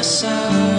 Myself.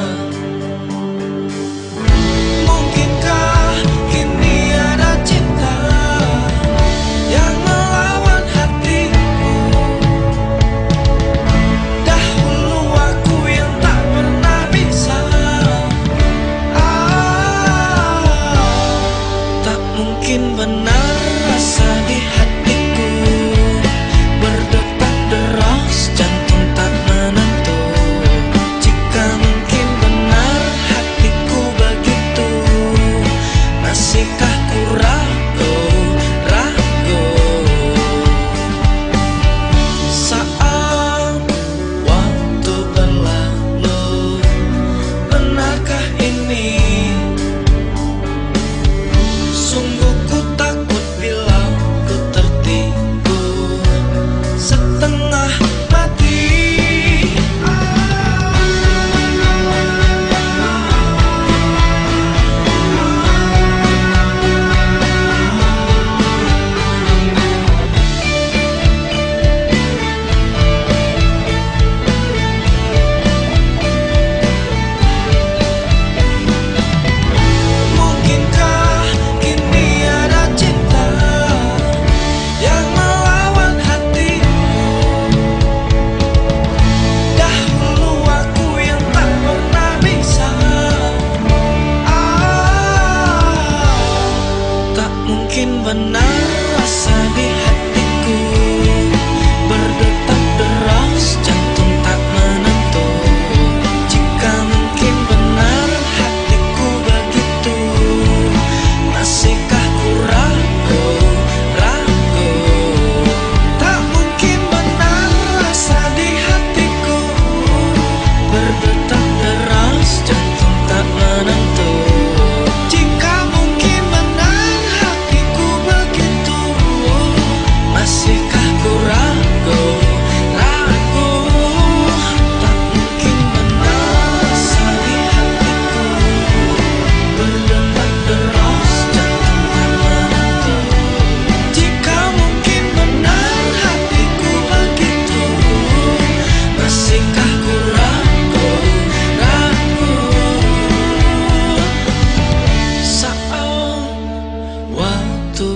in the night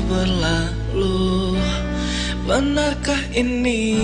berlalu. Benarkah ini